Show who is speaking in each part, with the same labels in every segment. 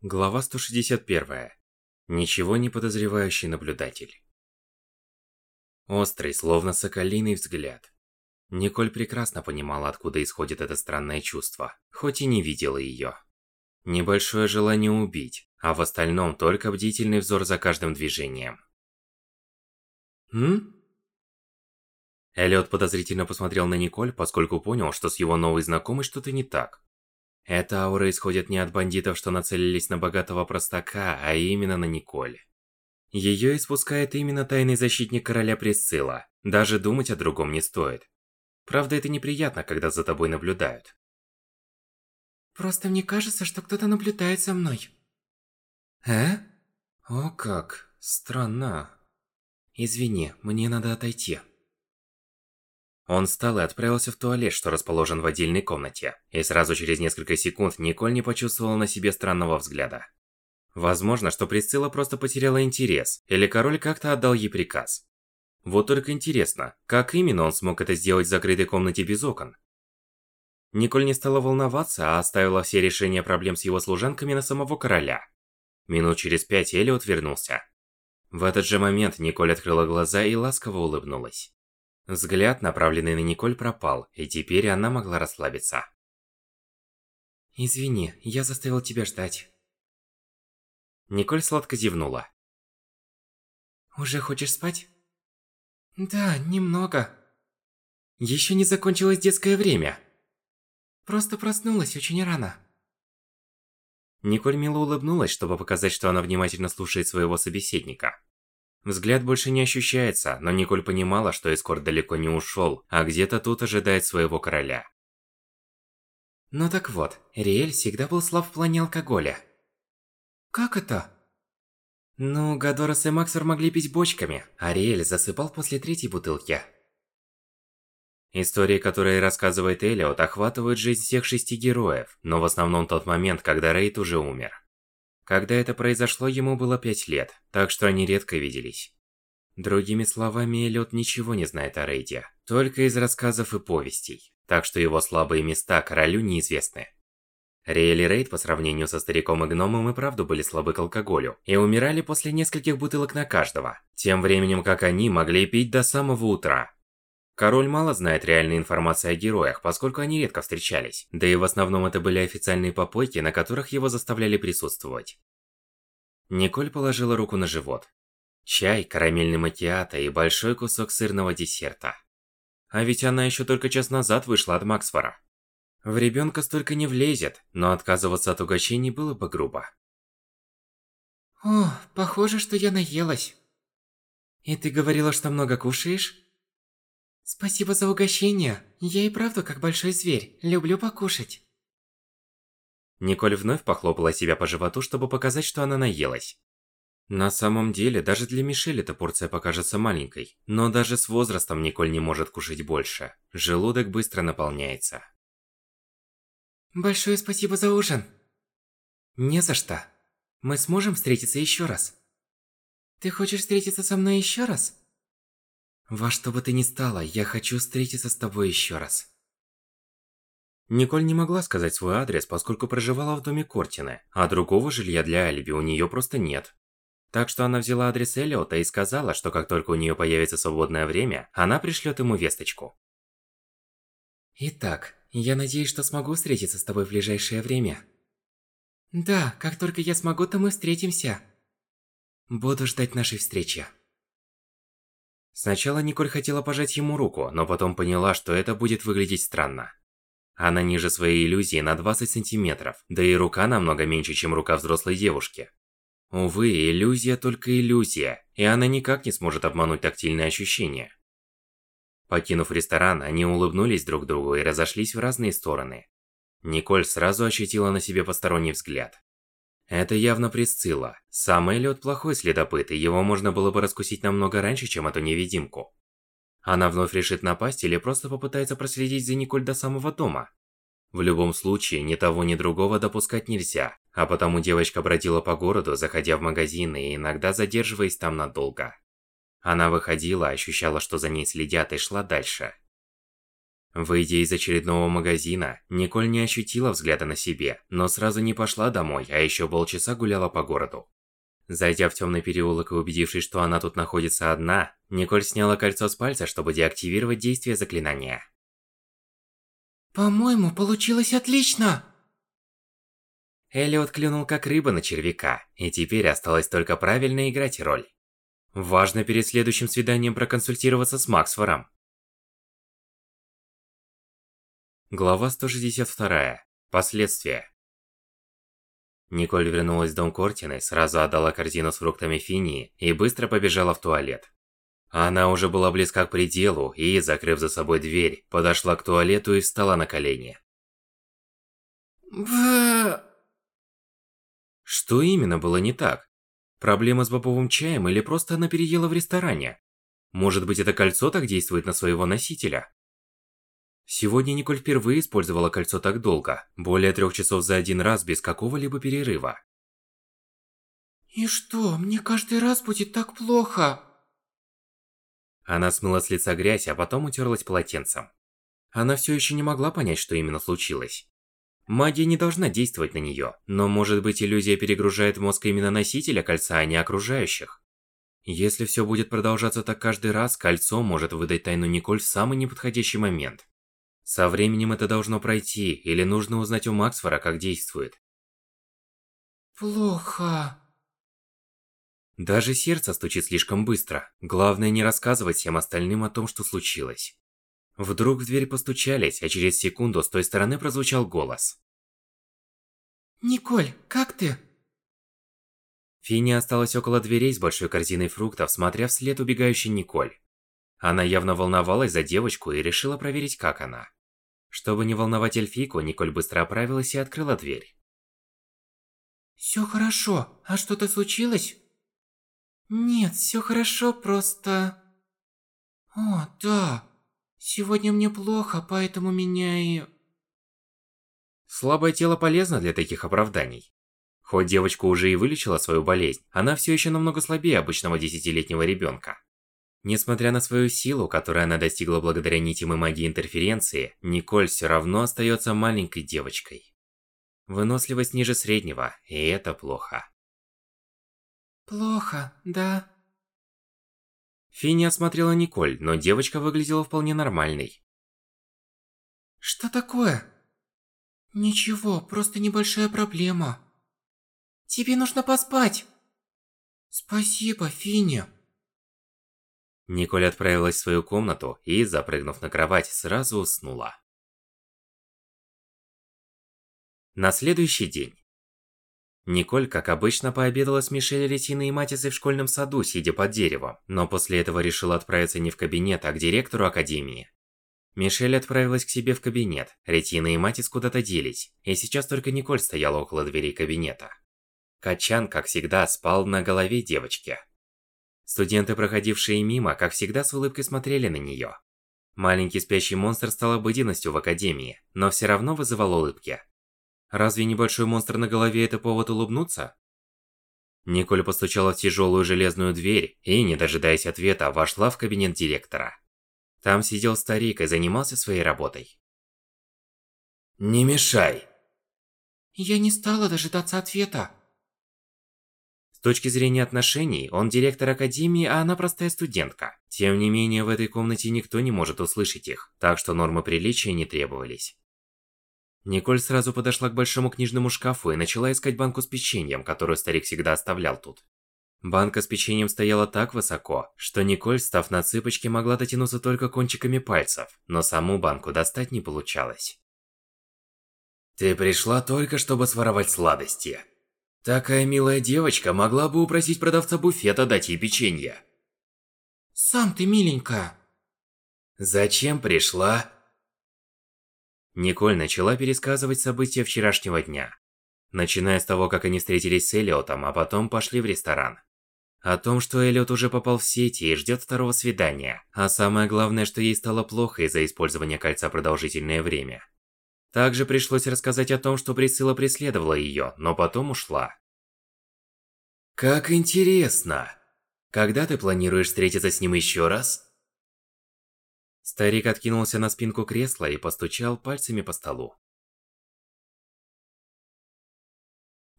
Speaker 1: Глава 161. Ничего не подозревающий наблюдатель. Острый, словно соколиный взгляд. Николь прекрасно понимала, откуда исходит это странное чувство, хоть и не видела ее. Небольшое желание убить, а в остальном только бдительный взор за каждым движением. «М?» Эллиот подозрительно посмотрел на Николь, поскольку понял, что с его новой знакомой что-то не так. Эта аура исходит не от бандитов, что нацелились на богатого простака, а именно на Николь. Ее испускает именно тайный защитник короля Присцилла. Даже думать о другом не стоит. Правда, это неприятно, когда за тобой наблюдают.
Speaker 2: Просто мне кажется, что кто-то наблюдает за мной.
Speaker 1: Э? О как, странно. Извини, мне надо отойти. Он встал и отправился в туалет, что расположен в отдельной комнате. И сразу через несколько секунд Николь не почувствовала на себе странного взгляда. Возможно, что Присцилла просто потеряла интерес, или король как-то отдал ей приказ. Вот только интересно, как именно он смог это сделать в закрытой комнате без окон? Николь не стала волноваться, а оставила все решения проблем с его служанками на самого короля. Минут через пять Элиот вернулся. В этот же момент Николь открыла глаза и ласково улыбнулась. Взгляд, направленный на Николь, пропал, и теперь она могла расслабиться.
Speaker 2: «Извини, я заставил тебя ждать».
Speaker 1: Николь сладко зевнула.
Speaker 2: «Уже хочешь спать?» «Да, немного».
Speaker 1: «Еще не закончилось детское время».
Speaker 2: «Просто проснулась очень рано».
Speaker 1: Николь мило улыбнулась, чтобы показать, что она внимательно слушает своего собеседника. Взгляд больше не ощущается, но Николь понимала, что эскорт далеко не ушел, а где-то тут ожидает своего короля.
Speaker 2: Ну так вот, Риэль всегда был слаб в плане алкоголя.
Speaker 1: Как это?
Speaker 2: Ну, Гадорас и Максор могли пить бочками, а Риэль засыпал после третьей бутылки.
Speaker 1: Истории, которые рассказывает Элиот, охватывают жизнь всех шести героев, но в основном тот момент, когда Рейд уже умер. Когда это произошло, ему было пять лет, так что они редко виделись. Другими словами, Эллиот ничего не знает о Рейде, только из рассказов и повестей, так что его слабые места королю неизвестны. Риэль и Рейд по сравнению со стариком и гномом и правду были слабы к алкоголю, и умирали после нескольких бутылок на каждого, тем временем как они могли пить до самого утра. Король мало знает реальной информации о героях, поскольку они редко встречались. Да и в основном это были официальные попойки, на которых его заставляли присутствовать. Николь положила руку на живот. Чай, карамельный макиато и большой кусок сырного десерта. А ведь она еще только час назад вышла от Максфора. В ребенка столько не влезет, но отказываться от угощений было бы грубо.
Speaker 2: О, похоже, что я наелась. И ты говорила, что много кушаешь? Спасибо за угощение. Я и правда как большой зверь. Люблю покушать.
Speaker 1: Николь вновь похлопала себя по животу, чтобы показать, что она наелась. На самом деле, даже для Мишель эта порция покажется маленькой. Но даже с возрастом Николь не может кушать больше. Желудок быстро наполняется.
Speaker 2: Большое спасибо за ужин.
Speaker 1: Не за что. Мы сможем встретиться еще раз.
Speaker 2: Ты хочешь встретиться со мной еще раз?
Speaker 1: Во что бы ты ни стало, я хочу встретиться с тобой еще раз. Николь не могла сказать свой адрес, поскольку проживала в доме Кортины, а другого жилья для Алиби у нее просто нет. Так что она взяла адрес Элиота и сказала, что как только у нее появится свободное время, она пришлет ему весточку.
Speaker 2: Итак, я надеюсь, что смогу встретиться с тобой в ближайшее время. Да, как только я смогу, то мы встретимся.
Speaker 1: Буду ждать нашей встречи. Сначала Николь хотела пожать ему руку, но потом поняла, что это будет выглядеть странно. Она ниже своей иллюзии на 20 сантиметров, да и рука намного меньше, чем рука взрослой девушки. Увы, иллюзия только иллюзия, и она никак не сможет обмануть тактильные ощущения. Покинув ресторан, они улыбнулись друг другу и разошлись в разные стороны. Николь сразу ощутила на себе посторонний взгляд. Это явно Присцилла. Сам Эллиот плохой следопыт, и его можно было бы раскусить намного раньше, чем эту невидимку. Она вновь решит напасть или просто попытается проследить за Николь до самого дома. В любом случае, ни того, ни другого допускать нельзя, а потому девочка бродила по городу, заходя в магазины и иногда задерживаясь там надолго. Она выходила, ощущала, что за ней следят и шла дальше. Выйдя из очередного магазина, Николь не ощутила взгляда на себе, но сразу не пошла домой, а еще полчаса гуляла по городу. Зайдя в темный переулок и убедившись, что она тут находится одна, Николь сняла кольцо с пальца, чтобы деактивировать действие заклинания.
Speaker 2: По-моему, получилось отлично!
Speaker 1: Элиот клюнул как рыба на червяка, и теперь осталось только правильно играть роль. Важно перед следующим свиданием проконсультироваться с Максфором. Глава 162. Последствия. Николь вернулась в дом Кортины, сразу отдала корзину с фруктами Финии и быстро побежала в туалет. Она уже была близка к пределу и, закрыв за собой дверь, подошла к туалету и встала на колени.
Speaker 2: Б...
Speaker 1: Что именно было не так? Проблема с бобовым чаем или просто она переела в ресторане? Может быть, это кольцо так действует на своего носителя? Сегодня Николь впервые использовала кольцо так долго, более трех часов за один раз без какого-либо перерыва.
Speaker 2: И что, мне каждый раз будет так плохо?
Speaker 1: Она смыла с лица грязь, а потом утерлась полотенцем. Она все еще не могла понять, что именно случилось. Магия не должна действовать на нее, но может быть иллюзия перегружает мозг именно носителя кольца, а не окружающих. Если все будет продолжаться так каждый раз, кольцо может выдать тайну Николь в самый неподходящий момент. Со временем это должно пройти, или нужно узнать у Максфора, как действует.
Speaker 2: Плохо.
Speaker 1: Даже сердце стучит слишком быстро. Главное не рассказывать всем остальным о том, что случилось. Вдруг в дверь постучались, а через секунду с той стороны прозвучал голос.
Speaker 2: Николь, как ты?
Speaker 1: Финни осталась около дверей с большой корзиной фруктов, смотря вслед убегающей Николь. Она явно волновалась за девочку и решила проверить, как она. Чтобы не волновать эльфийку, Николь быстро оправилась и открыла дверь.
Speaker 2: Все хорошо. А что-то случилось? Нет, все хорошо, просто... О, да. Сегодня мне плохо, поэтому меня и...
Speaker 1: Слабое тело полезно для таких оправданий. Хоть девочка уже и вылечила свою болезнь, она все еще намного слабее обычного десятилетнего ребенка. Несмотря на свою силу, которую она достигла благодаря нитям и магии интерференции, Николь все равно остается маленькой девочкой. Выносливость ниже среднего, и это плохо.
Speaker 2: Плохо, да.
Speaker 1: Финни осмотрела Николь, но девочка выглядела вполне нормальной.
Speaker 2: Что такое? Ничего, просто небольшая проблема. Тебе нужно поспать. Спасибо, Финни.
Speaker 1: Николь отправилась в свою комнату и, запрыгнув на кровать, сразу уснула. На следующий день. Николь, как обычно, пообедала с Мишель, Ретиной и Матисой в школьном саду, сидя под деревом, но после этого решила отправиться не в кабинет, а к директору академии. Мишель отправилась к себе в кабинет, Ретина и Матис куда-то делись, и сейчас только Николь стояла около дверей кабинета. Качан, как всегда, спал на голове девочки. Студенты, проходившие мимо, как всегда с улыбкой смотрели на нее. Маленький спящий монстр стал обыденностью в Академии, но все равно вызывал улыбки. Разве небольшой монстр на голове это повод улыбнуться? Николь постучала в тяжелую железную дверь и, не дожидаясь ответа, вошла в кабинет директора. Там сидел старик и занимался своей работой. «Не мешай!»
Speaker 2: Я не стала дожидаться ответа.
Speaker 1: С точки зрения отношений, он директор академии, а она простая студентка. Тем не менее, в этой комнате никто не может услышать их, так что нормы приличия не требовались. Николь сразу подошла к большому книжному шкафу и начала искать банку с печеньем, которую старик всегда оставлял тут. Банка с печеньем стояла так высоко, что Николь, став на цыпочки, могла дотянуться только кончиками пальцев, но саму банку достать не получалось. «Ты пришла только, чтобы своровать сладости», Такая милая девочка могла бы упросить продавца буфета дать ей печенье.
Speaker 2: Сам ты миленькая.
Speaker 1: Зачем пришла? Николь начала пересказывать события вчерашнего дня. Начиная с того, как они встретились с Элиотом, а потом пошли в ресторан. О том, что Элиот уже попал в сети и ждет второго свидания. А самое главное, что ей стало плохо из-за использования кольца продолжительное время. Также пришлось рассказать о том, что Присцилла преследовала ее, но потом ушла. Как интересно. Когда ты планируешь встретиться с ним еще раз? Старик откинулся на спинку кресла и постучал пальцами по столу.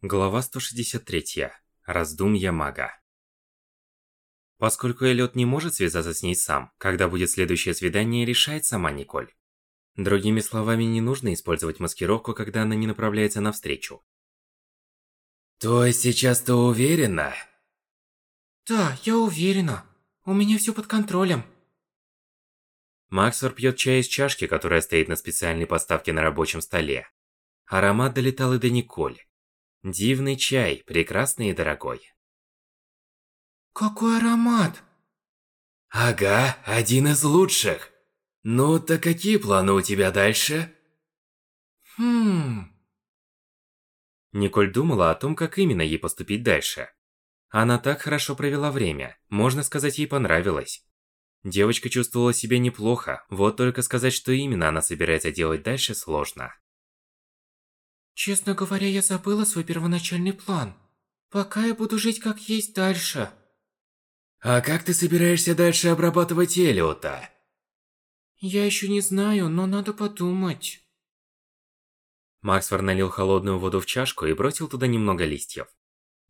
Speaker 1: Глава 163. Раздумья мага. Поскольку Эллиот не может связаться с ней сам, когда будет следующее свидание, решает сама Николь. Другими словами, не нужно использовать маскировку, когда она не направляется навстречу.
Speaker 3: То есть сейчас ты уверена?
Speaker 2: Да, я уверена. У меня все под контролем.
Speaker 1: Максвер пьет чай из чашки, которая стоит на специальной подставке на рабочем столе. Аромат долетал и до Николь. Дивный чай, прекрасный и дорогой.
Speaker 2: Какой аромат?
Speaker 3: Ага, один из лучших. Ну, так какие планы у тебя дальше?
Speaker 2: Хм...
Speaker 1: Николь думала о том, как именно ей поступить дальше. Она так хорошо провела время, можно сказать, ей понравилось. Девочка чувствовала себя неплохо, вот только сказать, что именно она собирается делать дальше, сложно.
Speaker 2: Честно говоря, я забыла свой первоначальный план. Пока я буду жить как есть дальше.
Speaker 3: А как ты собираешься дальше обрабатывать Элиота?
Speaker 2: Я еще не знаю, но надо подумать.
Speaker 1: Максфор налил холодную воду в чашку и бросил туда немного листьев.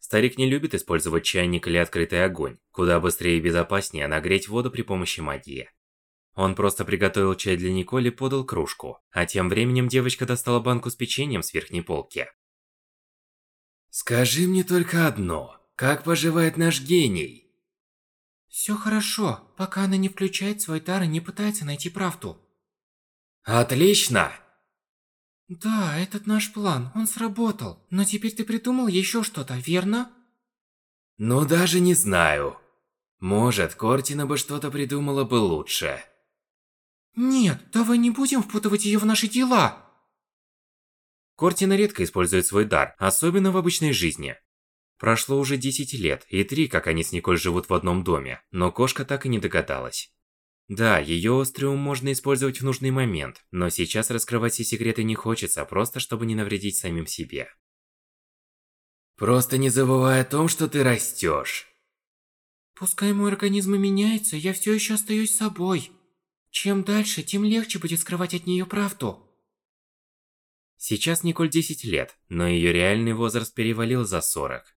Speaker 1: Старик не любит использовать чайник или открытый огонь, куда быстрее и безопаснее нагреть воду при помощи магии. Он просто приготовил чай для Николи и подал кружку, а тем временем девочка достала банку с печеньем с верхней полки.
Speaker 3: «Скажи мне только одно, как поживает наш гений?»
Speaker 2: Все хорошо, пока она не включает свой дар и не пытается найти правду.
Speaker 3: Отлично!
Speaker 2: Да, этот наш план, он сработал. Но теперь ты придумал еще что-то, верно?
Speaker 3: Ну даже не знаю. Может, Кортина бы что-то придумала бы лучше.
Speaker 2: Нет, давай не будем впутывать ее в наши дела.
Speaker 1: Кортина редко использует свой дар, особенно в обычной жизни. Прошло уже 10 лет, и три, как они с Николь живут в одном доме, но кошка так и не догадалась. Да, ее острый ум можно использовать в нужный момент, но сейчас раскрывать все секреты не хочется, просто чтобы не навредить самим себе.
Speaker 3: Просто не забывай о том, что ты растешь.
Speaker 2: Пускай мой организм и меняется, я все еще остаюсь собой. Чем дальше, тем легче будет скрывать от нее правду.
Speaker 1: Сейчас Николь 10 лет, но ее реальный возраст перевалил за 40.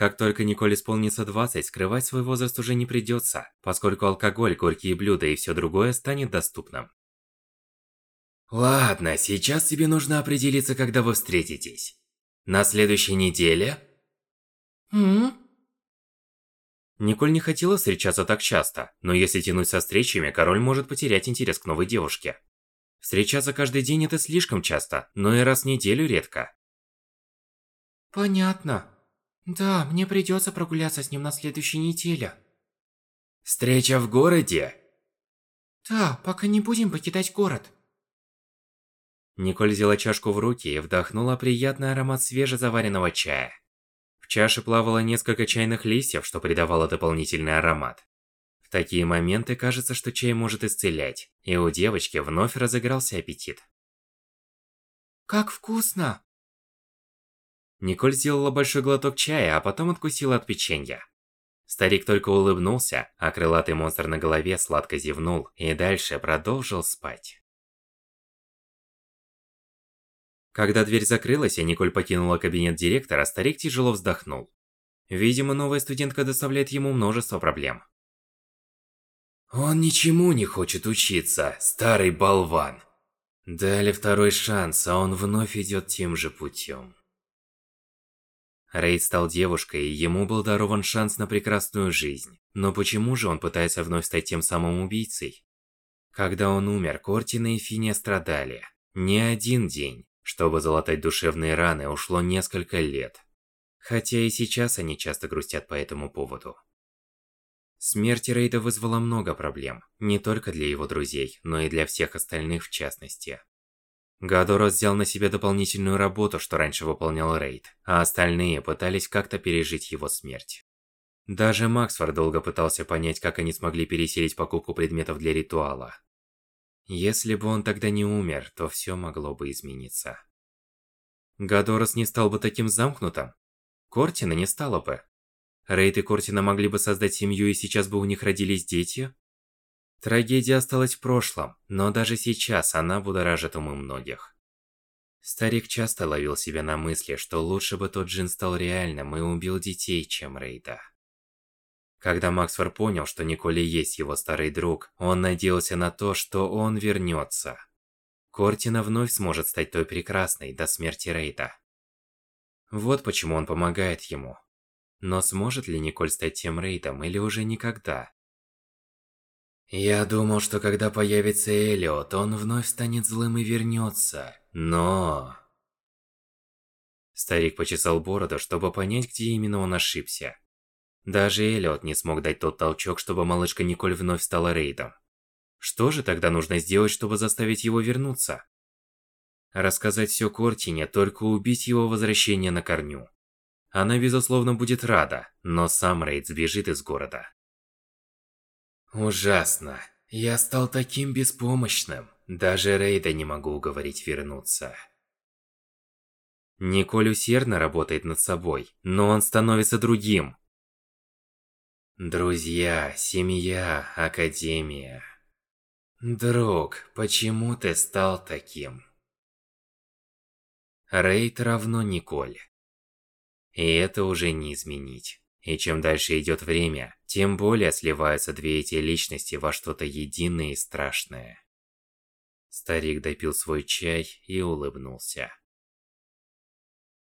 Speaker 1: Как только Николь исполнится 20, скрывать свой возраст уже не придется, поскольку алкоголь, горькие блюда и все другое станет доступным.
Speaker 3: Ладно, сейчас тебе нужно определиться, когда вы встретитесь. На следующей неделе?
Speaker 2: М?
Speaker 1: Николь не хотела встречаться так часто, но если тянуть со встречами, король может потерять интерес к новой девушке. Встречаться каждый день это слишком часто, но и раз в неделю редко.
Speaker 2: Понятно. Да, мне придется прогуляться с ним на следующей неделе.
Speaker 3: Встреча в городе?
Speaker 2: Да, пока не будем покидать город.
Speaker 1: Николь взяла чашку в руки и вдохнула приятный аромат свежезаваренного чая. В чаше плавало несколько чайных листьев, что придавало дополнительный аромат. В такие моменты кажется, что чай может исцелять, и у девочки вновь разыгрался аппетит.
Speaker 2: Как вкусно!
Speaker 1: Николь сделала большой глоток чая, а потом откусила от печенья. Старик только улыбнулся, а крылатый монстр на голове сладко зевнул и дальше продолжил спать. Когда дверь закрылась и Николь покинула кабинет директора, старик тяжело вздохнул. Видимо, новая студентка доставляет ему множество проблем.
Speaker 3: Он ничему не хочет учиться, старый болван. Дали второй шанс, а он вновь идет тем же путем.
Speaker 1: Рейд стал девушкой, и ему был дарован шанс на прекрасную жизнь. Но почему же он пытается вновь стать тем самым убийцей? Когда он умер, Кортина и Финия страдали. Не один день. Чтобы залатать душевные раны, ушло несколько лет. Хотя и сейчас они часто грустят по этому поводу. Смерть Рейда вызвала много проблем, не только для его друзей, но и для всех остальных в частности. Гадорос взял на себя дополнительную работу, что раньше выполнял Рейд, а остальные пытались как-то пережить его смерть. Даже Максфор долго пытался понять, как они смогли переселить покупку предметов для ритуала. Если бы он тогда не умер, то все могло бы измениться. Гадорос не стал бы таким замкнутым. Кортина не стала бы. Рейд и Кортина могли бы создать семью, и сейчас бы у них родились дети. Трагедия осталась в прошлом, но даже сейчас она будоражит умы многих. Старик часто ловил себя на мысли, что лучше бы тот джин стал реальным и убил детей, чем Рейда. Когда Максфор понял, что Николи есть его старый друг, он надеялся на то, что он вернется. Кортина вновь сможет стать той прекрасной до смерти Рейда. Вот почему он помогает ему. Но сможет ли Николь стать тем Рейдом или уже никогда? Я думал, что когда появится Элиот, он вновь станет злым и вернется. Но... Старик почесал бороду, чтобы понять, где именно он ошибся. Даже Элиот не смог дать тот толчок, чтобы малышка Николь вновь стала рейдом. Что же тогда нужно сделать, чтобы заставить его вернуться? Рассказать все Кортине, только убить его возвращение на корню. Она, безусловно, будет рада, но сам Рейд сбежит из города. Ужасно. Я стал таким беспомощным. Даже Рейда не могу уговорить вернуться. Николь усердно работает над собой, но он становится другим. Друзья, семья, академия. Друг, почему ты стал таким? Рейд равно Николь. И это уже не изменить. И чем дальше идет время, тем более сливаются две эти личности во что-то единое и страшное. Старик допил свой чай и улыбнулся.